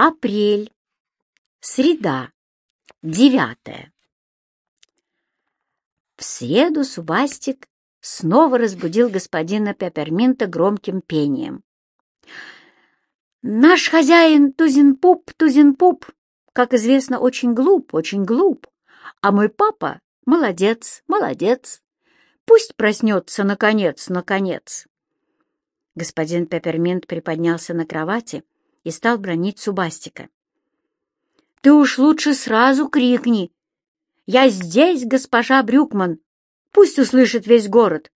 Апрель. Среда. Девятое. В среду Субастик снова разбудил господина Пепперминта громким пением. «Наш хозяин Тузенпуп, Тузенпуп, как известно, очень глуп, очень глуп, а мой папа молодец, молодец. Пусть проснется, наконец, наконец». Господин Пепперминт приподнялся на кровати и стал бронить Субастика. «Ты уж лучше сразу крикни. Я здесь, госпожа Брюкман. Пусть услышит весь город.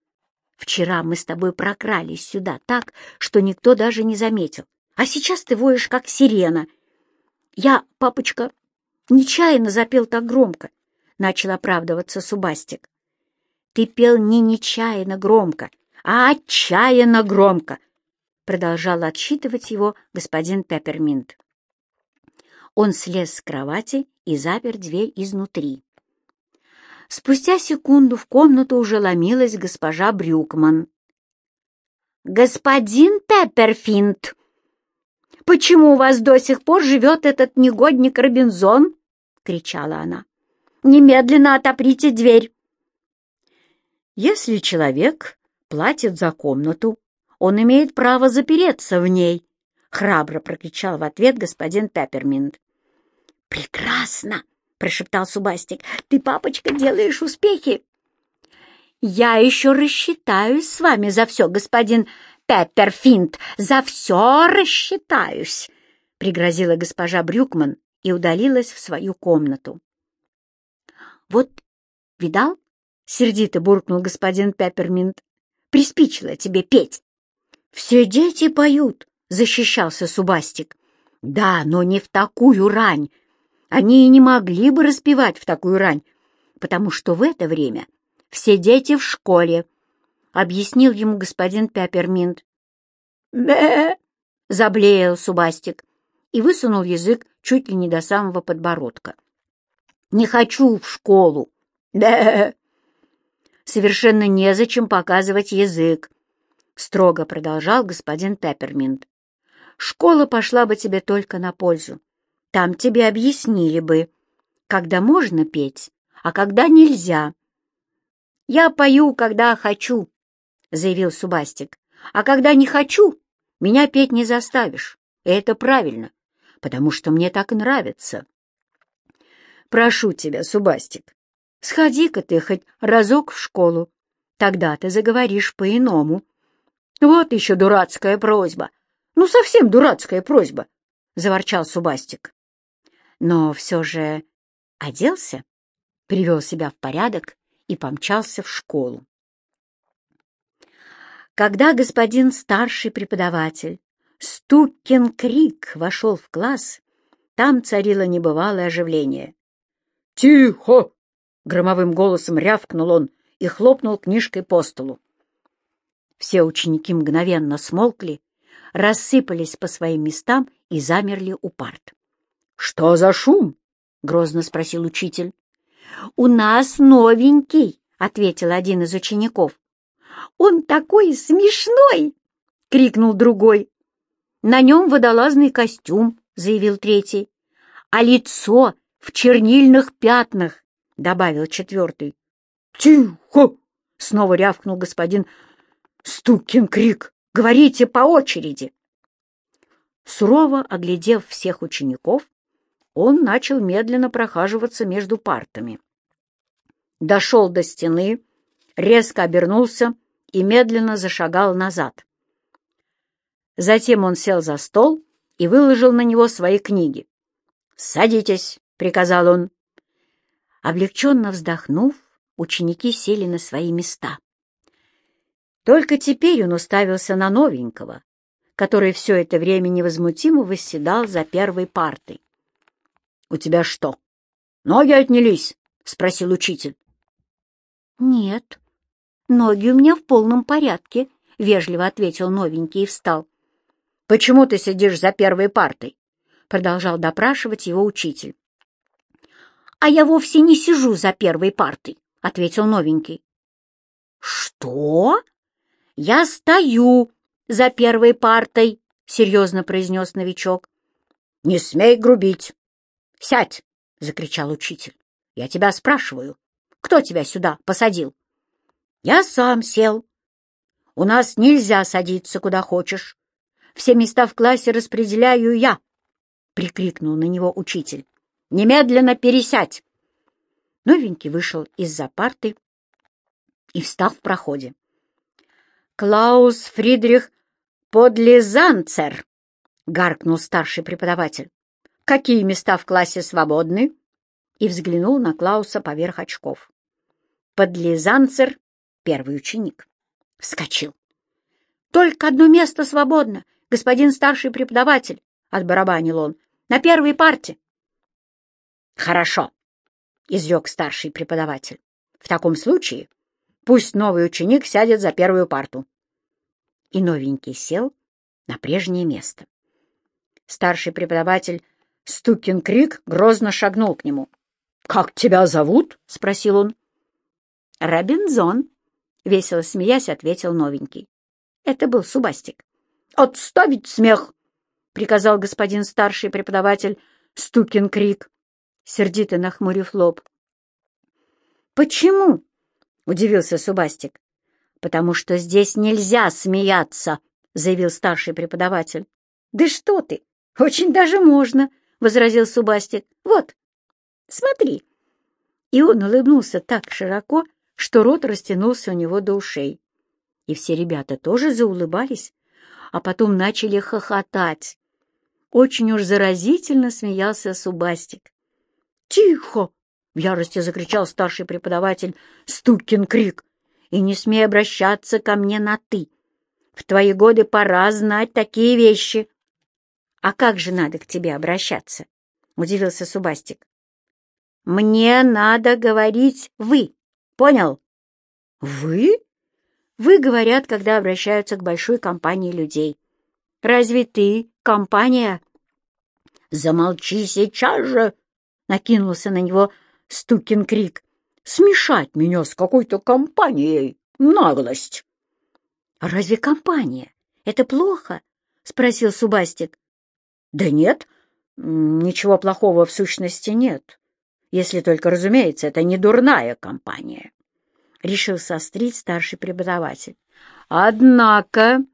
Вчера мы с тобой прокрались сюда так, что никто даже не заметил. А сейчас ты воешь, как сирена. Я, папочка, нечаянно запел так громко, — начал оправдываться Субастик. Ты пел не нечаянно громко, а отчаянно громко, — продолжал отсчитывать его господин Пепперминт. Он слез с кровати и запер дверь изнутри. Спустя секунду в комнату уже ломилась госпожа Брюкман. «Господин Пепперфинт, почему у вас до сих пор живет этот негодник Робинзон?» — кричала она. «Немедленно отоприте дверь!» «Если человек платит за комнату, он имеет право запереться в ней», — храбро прокричал в ответ господин Пепперминт. «Прекрасно!» — прошептал Субастик. «Ты, папочка, делаешь успехи!» «Я еще рассчитаюсь с вами за все, господин Пепперфинт, за все рассчитаюсь!» — пригрозила госпожа Брюкман и удалилась в свою комнату. «Вот, видал?» — сердито буркнул господин Пепперминт. «Приспичило тебе петь!» «Все дети поют», — защищался Субастик. «Да, но не в такую рань. Они и не могли бы распевать в такую рань, потому что в это время все дети в школе», — объяснил ему господин Пепперминт. «Бе!» — заблеял Субастик и высунул язык чуть ли не до самого подбородка. «Не хочу в школу!» «Бе!» «Совершенно незачем показывать язык», — строго продолжал господин Пепперминт. «Школа пошла бы тебе только на пользу. Там тебе объяснили бы, когда можно петь, а когда нельзя». «Я пою, когда хочу», — заявил Субастик. «А когда не хочу, меня петь не заставишь. И это правильно, потому что мне так нравится». «Прошу тебя, Субастик, сходи-ка ты хоть разок в школу, тогда ты заговоришь по-иному». «Вот еще дурацкая просьба! Ну, совсем дурацкая просьба!» — заворчал Субастик. Но все же оделся, привел себя в порядок и помчался в школу. Когда господин старший преподаватель Стукин Крик вошел в класс, там царило небывалое оживление. «Тихо!» — громовым голосом рявкнул он и хлопнул книжкой по столу. Все ученики мгновенно смолкли, рассыпались по своим местам и замерли у парт. — Что за шум? — грозно спросил учитель. — У нас новенький, — ответил один из учеников. — Он такой смешной! — крикнул другой. — На нем водолазный костюм, — заявил третий. — А лицо в чернильных пятнах, — добавил четвертый. — Тихо! — снова рявкнул господин Стукин крик! Говорите по очереди!» Сурово оглядев всех учеников, он начал медленно прохаживаться между партами. Дошел до стены, резко обернулся и медленно зашагал назад. Затем он сел за стол и выложил на него свои книги. «Садитесь», — приказал он. Облегченно вздохнув, ученики сели на свои места. Только теперь он уставился на новенького, который все это время невозмутимо восседал за первой партой. — У тебя что, ноги отнялись? — спросил учитель. — Нет, ноги у меня в полном порядке, — вежливо ответил новенький и встал. — Почему ты сидишь за первой партой? — продолжал допрашивать его учитель. — А я вовсе не сижу за первой партой, — ответил новенький. — Что? «Я стою за первой партой», — серьезно произнес новичок. Не смей грубить! Сядь! — закричал учитель. — Я тебя спрашиваю, кто тебя сюда посадил? — Я сам сел. — У нас нельзя садиться куда хочешь. Все места в классе распределяю я, — прикрикнул на него учитель. — Немедленно пересядь! Новенький вышел из-за парты и встал в проходе. «Клаус Фридрих Подлизанцер!» — гаркнул старший преподаватель. «Какие места в классе свободны?» И взглянул на Клауса поверх очков. Подлизанцер, первый ученик, вскочил. «Только одно место свободно, господин старший преподаватель!» — отбарабанил он. «На первой парте!» «Хорошо!» — изрек старший преподаватель. «В таком случае пусть новый ученик сядет за первую парту». И новенький сел на прежнее место. Старший преподаватель Стукин Крик грозно шагнул к нему. «Как тебя зовут?» — спросил он. «Робинзон», — весело смеясь, ответил новенький. Это был Субастик. «Отставить смех!» — приказал господин старший преподаватель Стукин Крик сердито нахмурив лоб. «Почему?» — удивился Субастик. «Потому что здесь нельзя смеяться», — заявил старший преподаватель. «Да что ты! Очень даже можно», — возразил Субастик. «Вот, смотри». И он улыбнулся так широко, что рот растянулся у него до ушей. И все ребята тоже заулыбались, а потом начали хохотать. Очень уж заразительно смеялся Субастик. «Тихо!» — в ярости закричал старший преподаватель Стукин Крик. «И не смей обращаться ко мне на «ты». В твои годы пора знать такие вещи». «А как же надо к тебе обращаться?» — удивился Субастик. «Мне надо говорить «вы». Понял?» «Вы?» «Вы» говорят, когда обращаются к большой компании людей. «Разве ты компания?» «Замолчи сейчас же!» накинулся на него Стукин крик. «Смешать меня с какой-то компанией! Наглость!» «Разве компания? Это плохо?» — спросил Субастик. «Да нет, ничего плохого в сущности нет, если только, разумеется, это не дурная компания», — решил сострить старший преподаватель. «Однако...»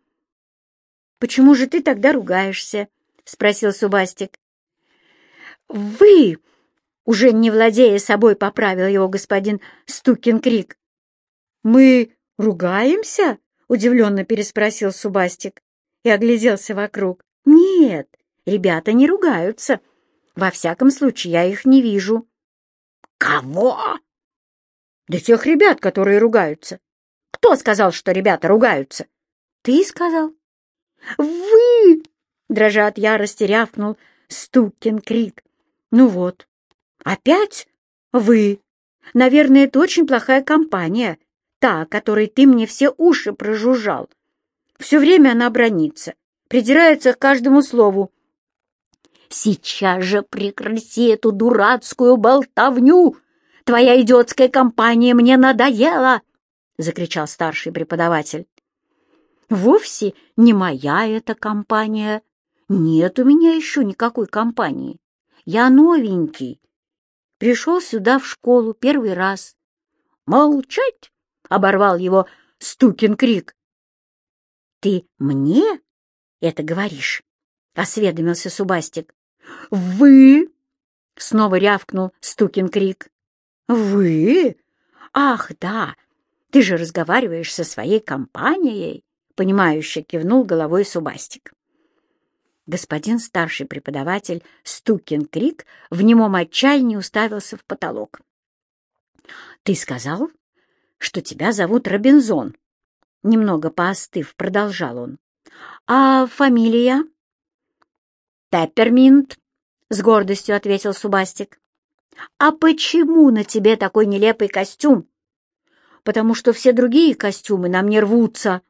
«Почему же ты тогда ругаешься?» — спросил Субастик. «Вы уже не владея собой, поправил его господин Стукин Крик. «Мы ругаемся?» — удивленно переспросил Субастик и огляделся вокруг. «Нет, ребята не ругаются. Во всяком случае, я их не вижу». «Кого?» «Да тех ребят, которые ругаются». «Кто сказал, что ребята ругаются?» «Ты сказал». «Вы!» — дрожа от ярости рявкнул Стукин Крик. «Ну вот, «Опять? Вы? Наверное, это очень плохая компания, та, которой ты мне все уши прожужжал. Все время она бронится, придирается к каждому слову. Сейчас же прекрати эту дурацкую болтовню! Твоя идиотская компания мне надоела!» — закричал старший преподаватель. «Вовсе не моя эта компания. Нет у меня еще никакой компании. Я новенький, пришел сюда в школу первый раз. «Молчать!» — оборвал его Стукин крик. «Ты мне это говоришь?» — осведомился Субастик. «Вы!» — снова рявкнул Стукин крик. «Вы? Ах, да! Ты же разговариваешь со своей компанией!» — понимающе кивнул головой Субастик господин старший преподаватель Стукин Крик в немом отчаянии уставился в потолок. «Ты сказал, что тебя зовут Робинзон?» Немного поостыв, продолжал он. «А фамилия?» «Пепперминт», — с гордостью ответил Субастик. «А почему на тебе такой нелепый костюм?» «Потому что все другие костюмы на мне рвутся».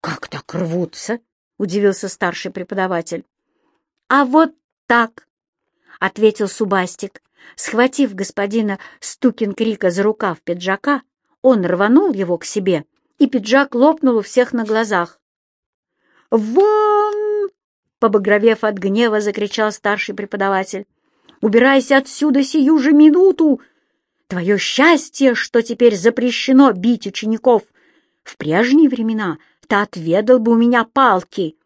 «Как так рвутся?» — удивился старший преподаватель. «А вот так!» — ответил Субастик. Схватив господина Стукин-Крика за рукав пиджака, он рванул его к себе, и пиджак лопнул у всех на глазах. «Вон!» побагровев от гнева, закричал старший преподаватель. «Убирайся отсюда сию же минуту! Твое счастье, что теперь запрещено бить учеников! В прежние времена ты отведал бы у меня палки!»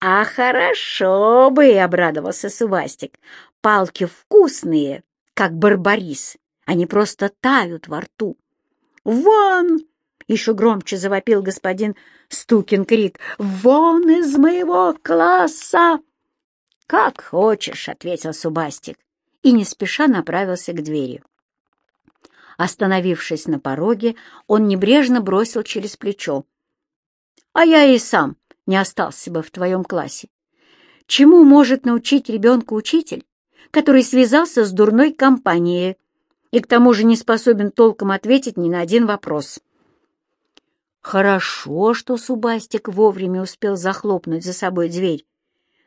«А хорошо бы!» — обрадовался Сувастик. «Палки вкусные, как барбарис, они просто тают во рту!» «Вон!» — еще громче завопил господин Стукин крик. «Вон из моего класса!» «Как хочешь», — ответил Субастик и не спеша направился к двери. Остановившись на пороге, он небрежно бросил через плечо. «А я и сам не остался бы в твоем классе. Чему может научить ребенка учитель, который связался с дурной компанией и к тому же не способен толком ответить ни на один вопрос?» Хорошо, что Субастик вовремя успел захлопнуть за собой дверь.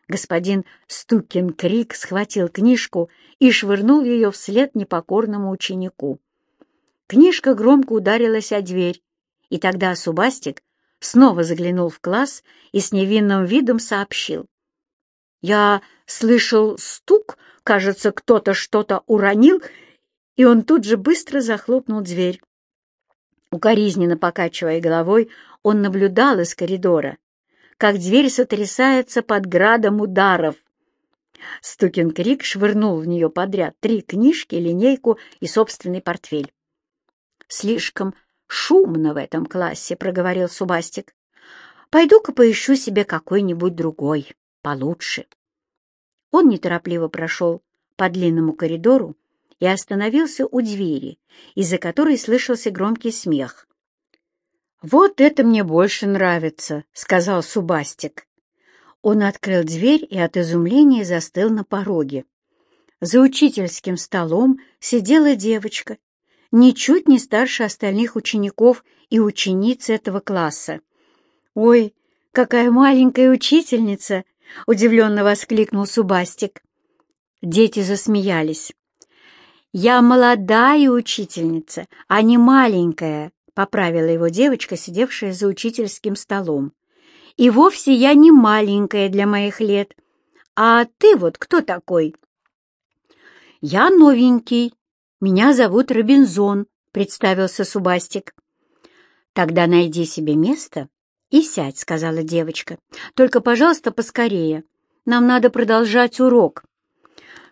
Господин Стукин Крик схватил книжку и швырнул ее вслед непокорному ученику. Книжка громко ударилась о дверь, и тогда Субастик снова заглянул в класс и с невинным видом сообщил. «Я слышал стук, кажется, кто-то что-то уронил», и он тут же быстро захлопнул дверь. Укоризненно покачивая головой, он наблюдал из коридора, как дверь сотрясается под градом ударов. Стукин Крик швырнул в нее подряд три книжки, линейку и собственный портфель. «Слишком шумно в этом классе», — проговорил Субастик. «Пойду-ка поищу себе какой-нибудь другой, получше». Он неторопливо прошел по длинному коридору, и остановился у двери, из-за которой слышался громкий смех. «Вот это мне больше нравится», — сказал Субастик. Он открыл дверь и от изумления застыл на пороге. За учительским столом сидела девочка, ничуть не старше остальных учеников и учениц этого класса. «Ой, какая маленькая учительница!» — удивленно воскликнул Субастик. Дети засмеялись. «Я молодая учительница, а не маленькая», — поправила его девочка, сидевшая за учительским столом. «И вовсе я не маленькая для моих лет. А ты вот кто такой?» «Я новенький. Меня зовут Робинзон», — представился Субастик. «Тогда найди себе место и сядь», — сказала девочка. «Только, пожалуйста, поскорее. Нам надо продолжать урок».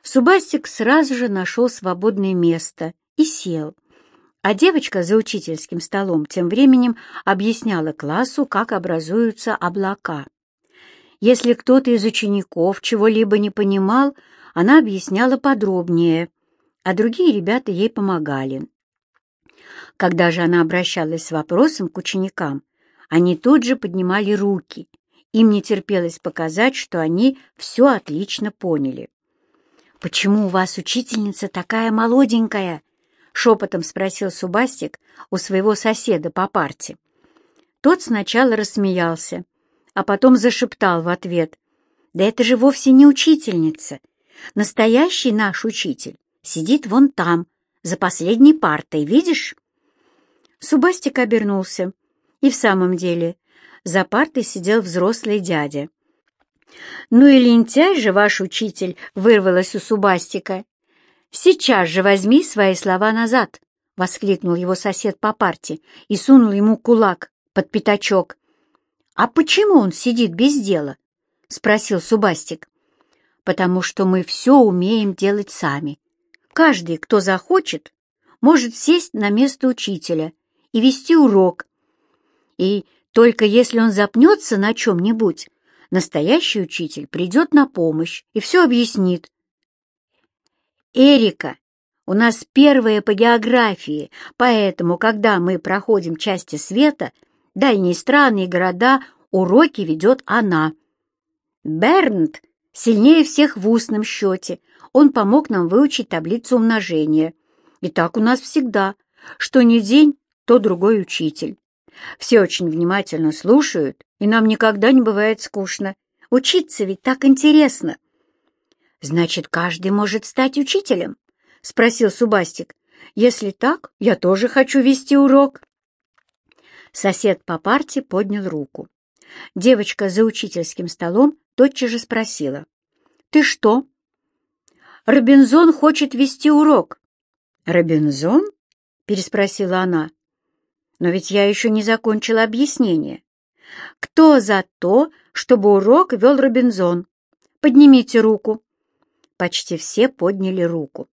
Субастик сразу же нашел свободное место и сел, а девочка за учительским столом тем временем объясняла классу, как образуются облака. Если кто-то из учеников чего-либо не понимал, она объясняла подробнее, а другие ребята ей помогали. Когда же она обращалась с вопросом к ученикам, они тут же поднимали руки. Им не терпелось показать, что они все отлично поняли. «Почему у вас учительница такая молоденькая?» — шепотом спросил Субастик у своего соседа по парте. Тот сначала рассмеялся, а потом зашептал в ответ. «Да это же вовсе не учительница. Настоящий наш учитель сидит вон там, за последней партой, видишь?» Субастик обернулся, и в самом деле за партой сидел взрослый дядя. «Ну и лентяй же ваш учитель!» — вырвалось у Субастика. «Сейчас же возьми свои слова назад!» — воскликнул его сосед по парте и сунул ему кулак под пятачок. «А почему он сидит без дела?» — спросил Субастик. «Потому что мы все умеем делать сами. Каждый, кто захочет, может сесть на место учителя и вести урок. И только если он запнется на чем-нибудь, настоящий учитель придет на помощь и все объяснит. «Эрика, у нас первая по географии, поэтому, когда мы проходим части света, дальние страны и города, уроки ведет она. Бернт сильнее всех в устном счете. Он помог нам выучить таблицу умножения. И так у нас всегда. Что ни день, то другой учитель. Все очень внимательно слушают, и нам никогда не бывает скучно. Учиться ведь так интересно. Значит, каждый может стать учителем? Спросил Субастик. Если так, я тоже хочу вести урок. Сосед по парте поднял руку. Девочка за учительским столом тотчас же спросила. «Ты что?» «Робинзон хочет вести урок». «Робинзон?» — переспросила она. «Но ведь я еще не закончила объяснение. Кто за то, чтобы урок вел Робинзон? Поднимите руку». Почти все подняли руку.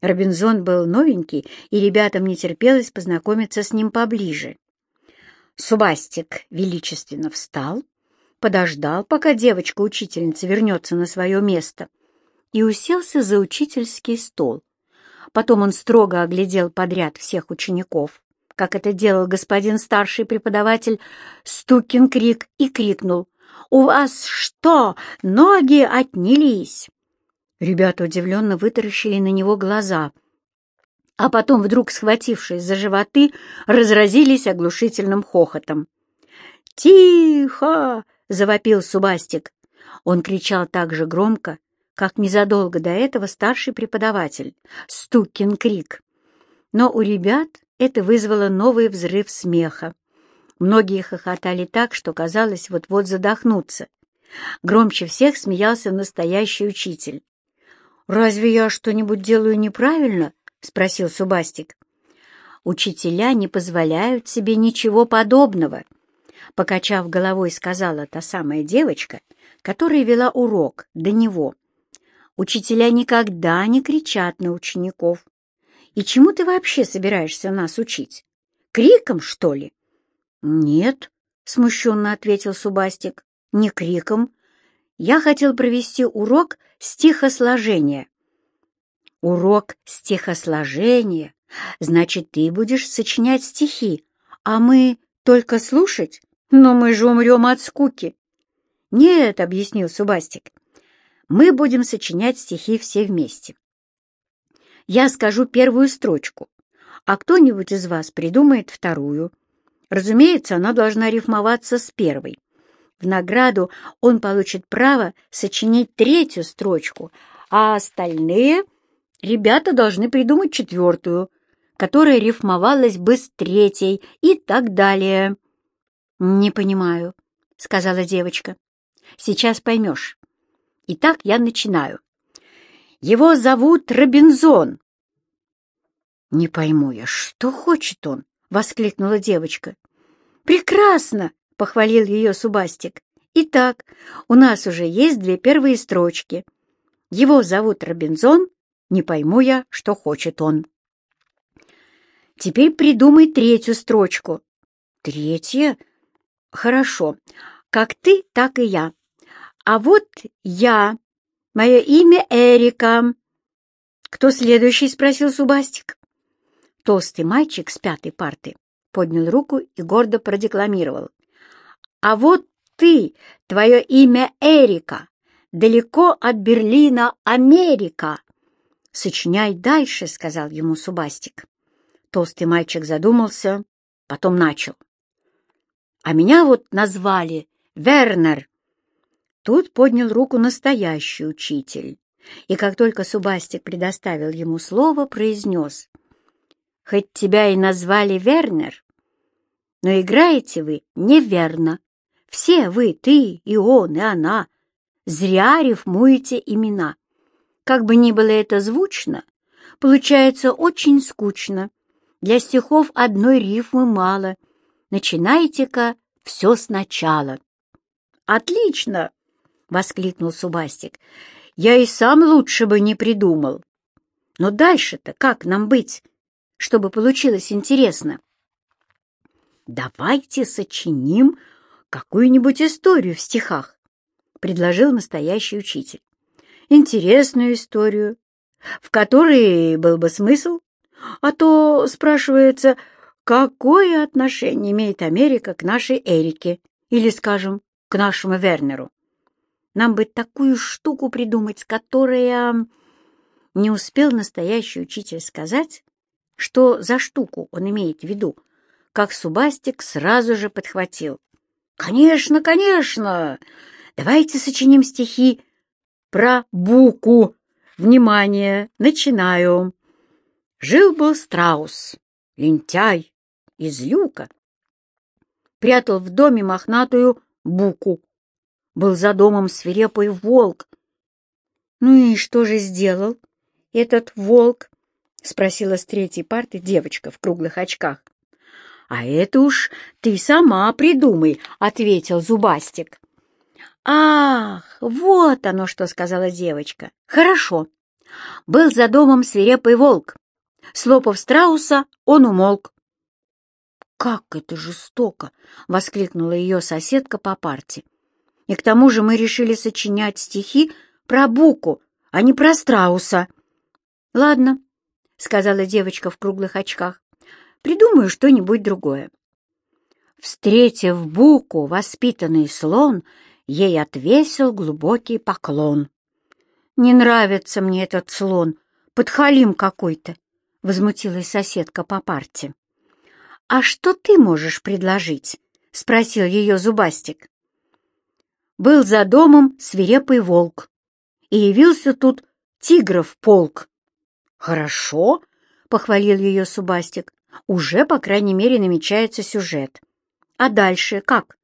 Робинзон был новенький, и ребятам не терпелось познакомиться с ним поближе. Субастик величественно встал, подождал, пока девочка-учительница вернется на свое место, и уселся за учительский стол. Потом он строго оглядел подряд всех учеников, как это делал господин старший преподаватель Стукин Крик, и крикнул «У вас что, ноги отнялись?» Ребята удивленно вытаращили на него глаза, а потом, вдруг схватившись за животы, разразились оглушительным хохотом. «Тихо!» — завопил Субастик. Он кричал так же громко, как незадолго до этого старший преподаватель, Стукин Крик. Но у ребят это вызвало новый взрыв смеха. Многие хохотали так, что казалось вот-вот задохнуться. Громче всех смеялся настоящий учитель. «Разве я что-нибудь делаю неправильно?» — спросил Субастик. «Учителя не позволяют себе ничего подобного», — покачав головой, сказала та самая девочка, которая вела урок до него. «Учителя никогда не кричат на учеников. И чему ты вообще собираешься нас учить? Криком, что ли?» «Нет», — смущенно ответил Субастик, — «не криком. Я хотел провести урок стихосложения. Урок стихосложения? Значит, ты будешь сочинять стихи, а мы только слушать? Но мы же умрем от скуки. Нет, — объяснил Субастик, — мы будем сочинять стихи все вместе. Я скажу первую строчку, а кто-нибудь из вас придумает вторую. Разумеется, она должна рифмоваться с первой. В награду он получит право сочинить третью строчку, а остальные ребята должны придумать четвертую, которая рифмовалась бы с третьей и так далее. «Не понимаю», — сказала девочка. «Сейчас поймешь. Итак, я начинаю. Его зовут Робинзон». «Не пойму я, что хочет он?» — воскликнула девочка. «Прекрасно!» — похвалил ее Субастик. «Итак, у нас уже есть две первые строчки. Его зовут Робинзон, не пойму я, что хочет он». «Теперь придумай третью строчку». «Третья? Хорошо. Как ты, так и я. А вот я. Мое имя Эрика». «Кто следующий?» — спросил Субастик. Толстый мальчик с пятой парты поднял руку и гордо продекламировал. «А вот ты, твое имя Эрика, далеко от Берлина Америка!» «Сочиняй дальше», — сказал ему Субастик. Толстый мальчик задумался, потом начал. «А меня вот назвали Вернер». Тут поднял руку настоящий учитель, и как только Субастик предоставил ему слово, произнес. «Хоть тебя и назвали Вернер, но играете вы неверно. Все вы, ты и он, и она, зря рифмуете имена. Как бы ни было это звучно, получается очень скучно. Для стихов одной рифмы мало. Начинайте-ка все сначала. «Отлично!» — воскликнул Субастик. «Я и сам лучше бы не придумал. Но дальше-то как нам быть, чтобы получилось интересно?» «Давайте сочиним какую-нибудь историю в стихах», — предложил настоящий учитель. «Интересную историю, в которой был бы смысл, а то, спрашивается, какое отношение имеет Америка к нашей Эрике или, скажем, к нашему Вернеру? Нам бы такую штуку придумать, которая...» Не успел настоящий учитель сказать, что за штуку он имеет в виду, как Субастик сразу же подхватил. «Конечно, конечно! Давайте сочиним стихи про Буку. Внимание, начинаю. Жил-был страус, лентяй, из люка. Прятал в доме мохнатую буку. Был за домом свирепый волк. «Ну и что же сделал этот волк?» — спросила с третьей парты девочка в круглых очках. «А это уж ты сама придумай», — ответил Зубастик. «Ах, вот оно что!» — сказала девочка. «Хорошо. Был за домом свирепый волк. Слопав страуса, он умолк. «Как это жестоко!» — воскликнула ее соседка по парте. «И к тому же мы решили сочинять стихи про Буку, а не про страуса». «Ладно», — сказала девочка в круглых очках, — «придумаю что-нибудь другое». Встретив Буку, воспитанный слон ей отвесил глубокий поклон. «Не нравится мне этот слон, подхалим какой-то», — возмутилась соседка по парте. «А что ты можешь предложить?» — спросил ее Зубастик. Был за домом свирепый волк, и явился тут тигров полк. «Хорошо», — похвалил ее Зубастик, — «уже, по крайней мере, намечается сюжет. А дальше как?»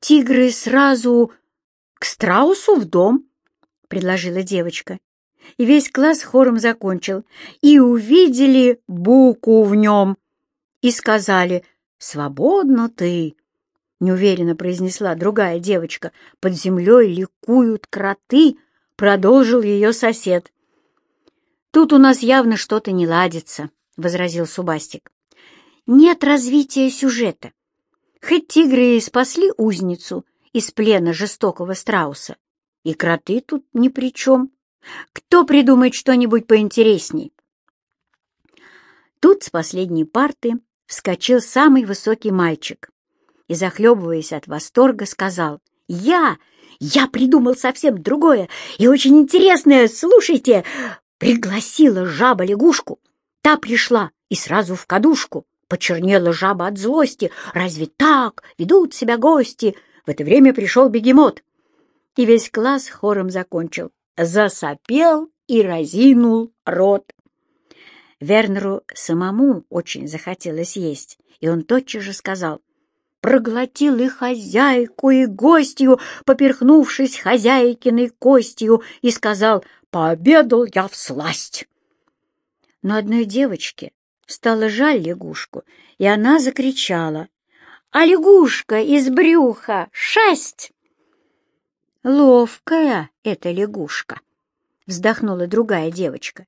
«Тигры сразу к страусу в дом», — предложила девочка. И весь класс хором закончил. «И увидели буку в нем» и сказали «Свободно ты!» — неуверенно произнесла другая девочка. «Под землей ликуют кроты!» — продолжил ее сосед. «Тут у нас явно что-то не ладится», — возразил Субастик. «Нет развития сюжета. Хоть тигры и спасли узницу из плена жестокого страуса, и кроты тут ни при чем. Кто придумает что-нибудь поинтересней?» Тут с последней парты вскочил самый высокий мальчик и, захлебываясь от восторга, сказал «Я! Я придумал совсем другое и очень интересное! Слушайте!» Пригласила жаба лягушку. Та пришла и сразу в кадушку. Почернела жаба от злости. Разве так ведут себя гости? В это время пришел бегемот. И весь класс хором закончил. Засопел и разинул рот. Вернеру самому очень захотелось есть, и он тотчас же сказал, проглотил и хозяйку, и гостью, поперхнувшись хозяйкиной костью, и сказал, пообедал я в сласть. Но одной девочке стало жаль лягушку, и она закричала, а лягушка из брюха шесть. Ловкая эта лягушка, вздохнула другая девочка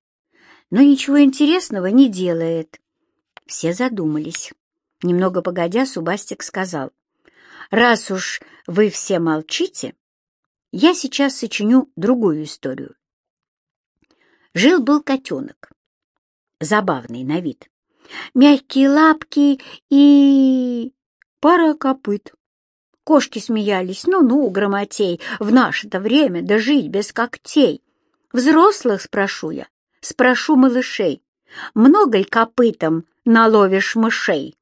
но ничего интересного не делает. Все задумались. Немного погодя, Субастик сказал, «Раз уж вы все молчите, я сейчас сочиню другую историю. Жил-был котенок, забавный на вид, мягкие лапки и пара копыт. Кошки смеялись, ну-ну, громотей, в наше-то время да жить без когтей. Взрослых, спрошу я, спрошу малышей, много ли копытом наловишь мышей?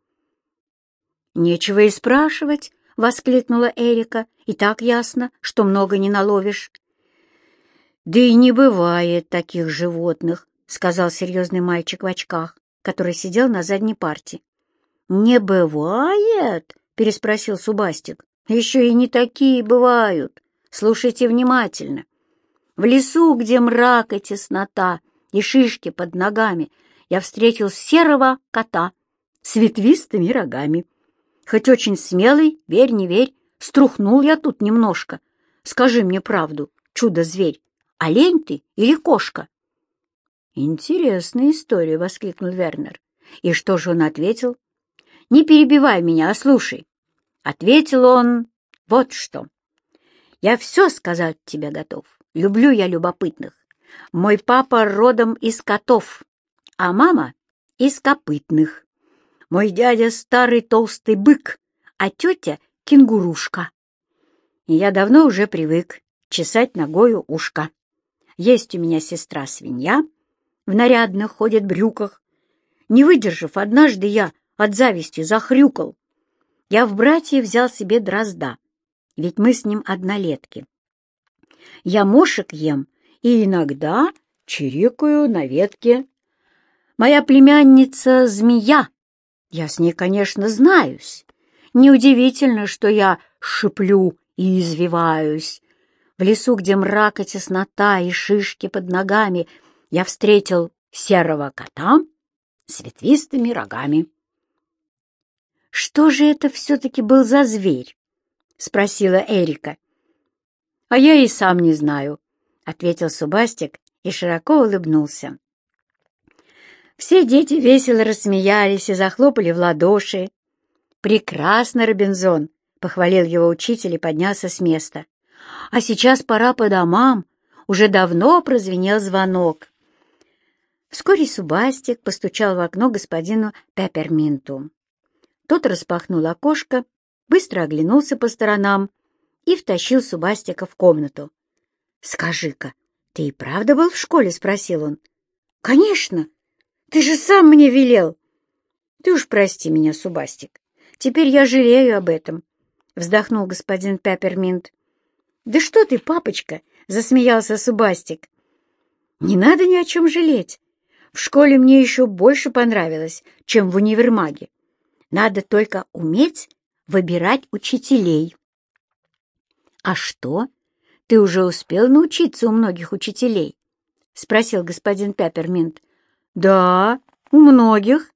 «Нечего и спрашивать», — воскликнула Эрика, — «и так ясно, что много не наловишь». «Да и не бывает таких животных», — сказал серьезный мальчик в очках, который сидел на задней парте. «Не бывает?» — переспросил Субастик. «Еще и не такие бывают. Слушайте внимательно. В лесу, где мрак и теснота, и шишки под ногами, я встретил серого кота с ветвистыми рогами. Хоть очень смелый, верь, не верь, струхнул я тут немножко. Скажи мне правду, чудо-зверь, олень ты или кошка? «Интересная история», — воскликнул Вернер. «И что же он ответил?» «Не перебивай меня, а слушай». Ответил он вот что. «Я все сказать тебе готов. Люблю я любопытных. Мой папа родом из котов, а мама — из копытных. Мой дядя старый толстый бык, а тетя — кенгурушка. И я давно уже привык чесать ногою ушко. Есть у меня сестра-свинья, в нарядных ходит брюках. Не выдержав, однажды я от зависти захрюкал. Я в братья взял себе дрозда, ведь мы с ним однолетки. Я мошек ем и иногда чирикаю на ветке. Моя племянница — змея. Я с ней, конечно, знаюсь. Неудивительно, что я шиплю и извиваюсь. В лесу, где мрак и теснота, и шишки под ногами, я встретил серого кота с ветвистыми рогами. «Что же это все-таки был за зверь?» — спросила Эрика. «А я и сам не знаю», — ответил Субастик и широко улыбнулся. Все дети весело рассмеялись и захлопали в ладоши. «Прекрасно, Робинзон!» — похвалил его учитель и поднялся с места. «А сейчас пора по домам. Уже давно прозвенел звонок». Вскоре Субастик постучал в окно господину Пепперминту. Тот распахнул окошко, быстро оглянулся по сторонам и втащил Субастика в комнату. «Скажи-ка, ты и правда был в школе?» — спросил он. «Конечно! Ты же сам мне велел!» «Ты уж прости меня, Субастик. Теперь я жалею об этом», — вздохнул господин Пепперминт. «Да что ты, папочка!» — засмеялся Субастик. «Не надо ни о чем жалеть. В школе мне еще больше понравилось, чем в универмаге. Надо только уметь выбирать учителей. — А что? Ты уже успел научиться у многих учителей? — спросил господин Пепперминт. — Да, у многих.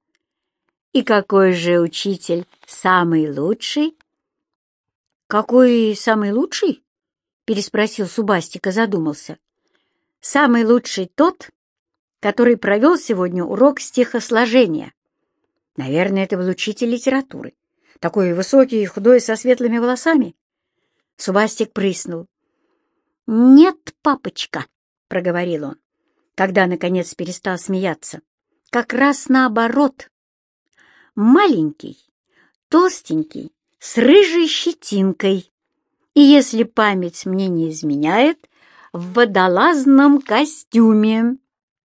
— И какой же учитель самый лучший? — Какой самый лучший? — переспросил Субастик и задумался. — Самый лучший тот, который провел сегодня урок стихосложения. Наверное, это был учитель литературы. Такой высокий худой, со светлыми волосами. Субастик прыснул. «Нет, папочка», — проговорил он, когда, наконец, перестал смеяться. «Как раз наоборот. Маленький, толстенький, с рыжей щетинкой. И, если память мне не изменяет, в водолазном костюме».